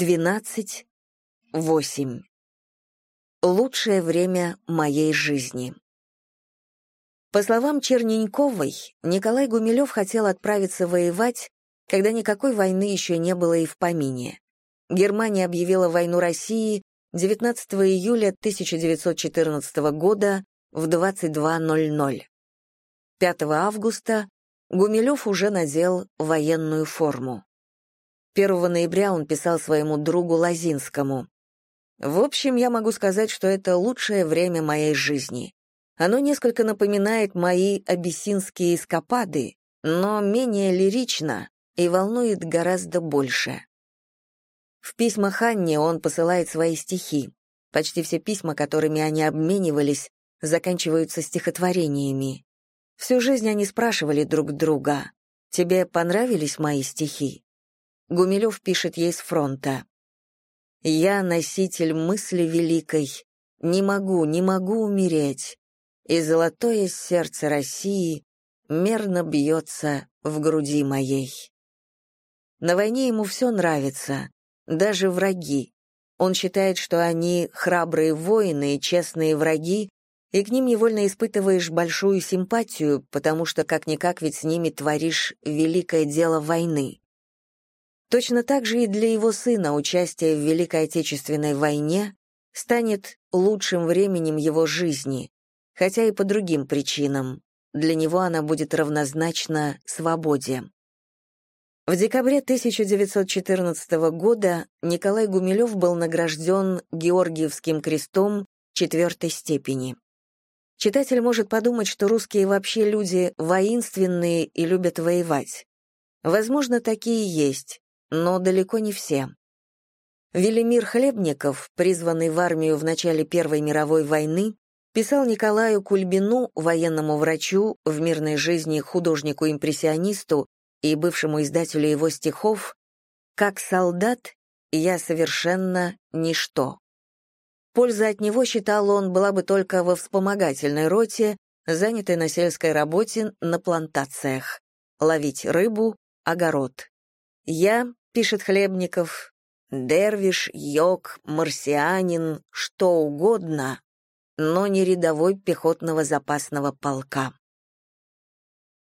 12, 8. Лучшее время моей жизни. По словам Черненьковой, Николай Гумилев хотел отправиться воевать, когда никакой войны еще не было и в помине. Германия объявила войну России 19 июля 1914 года в 22.00. 5 августа Гумилев уже надел военную форму. 1 ноября он писал своему другу Лазинскому. «В общем, я могу сказать, что это лучшее время моей жизни. Оно несколько напоминает мои абиссинские эскапады, но менее лирично и волнует гораздо больше». В письмах Анне он посылает свои стихи. Почти все письма, которыми они обменивались, заканчиваются стихотворениями. Всю жизнь они спрашивали друг друга, «Тебе понравились мои стихи?» Гумилев пишет ей с фронта. «Я носитель мысли великой, не могу, не могу умереть, и золотое сердце России мерно бьется в груди моей». На войне ему все нравится, даже враги. Он считает, что они храбрые воины и честные враги, и к ним невольно испытываешь большую симпатию, потому что как-никак ведь с ними творишь великое дело войны. Точно так же и для его сына участие в Великой Отечественной войне станет лучшим временем его жизни, хотя и по другим причинам. Для него она будет равнозначна свободе. В декабре 1914 года Николай Гумилев был награжден Георгиевским крестом четвертой степени. Читатель может подумать, что русские вообще люди воинственные и любят воевать. Возможно, такие есть, но далеко не все. Велимир Хлебников, призванный в армию в начале Первой мировой войны, писал Николаю Кульбину, военному врачу, в мирной жизни художнику-импрессионисту и бывшему издателю его стихов, «Как солдат я совершенно ничто». Польза от него, считал он, была бы только во вспомогательной роте, занятой на сельской работе на плантациях. Ловить рыбу, огород. Я, пишет Хлебников, дервиш, йог, марсианин, что угодно, но не рядовой пехотного запасного полка.